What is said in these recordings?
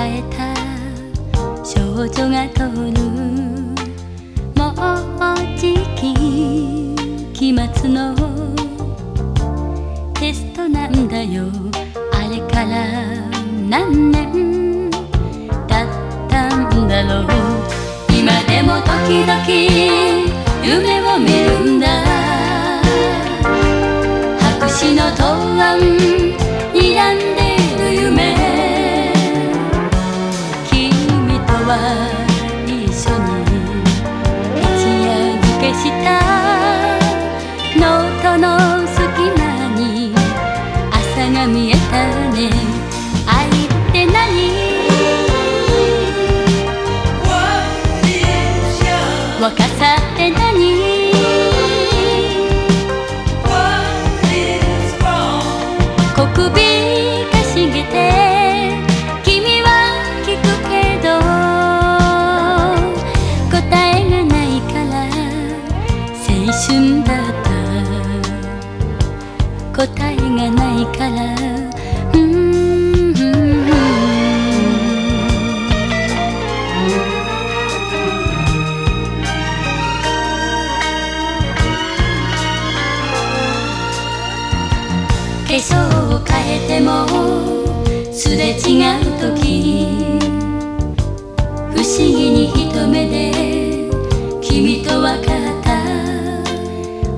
ット抱えた。少女が通るもうじき。期末の。テストなんだよ。あれから。何年。だったんだろう。今でも時々夢を見るんだ。白紙の答案。が見えたね。愛って何？答えがないから。うん。化粧を変えてもすれ違う時不思議に一目で君と分かった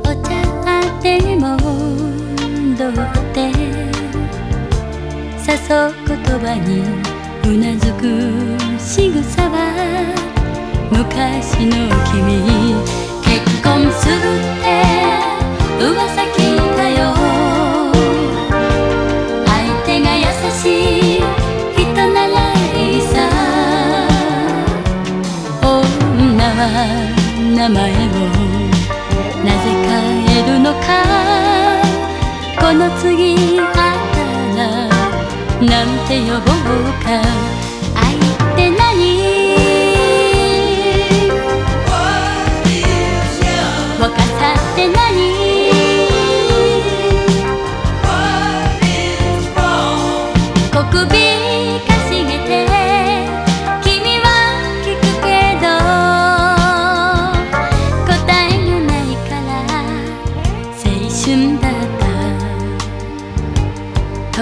お茶でも誘う言葉にうなずく仕草は昔の君。結婚するって噂聞いたよ。相手が優しい人ならいいさ。女は名前をなぜ変えるのか。この次して呼ぼうか。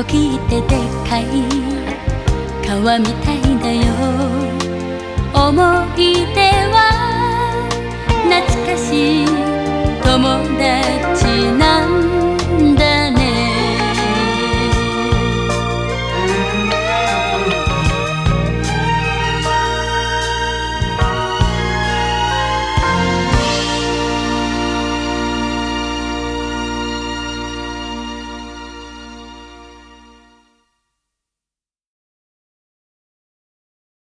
時ってでっかい川みたいだよ。思い出は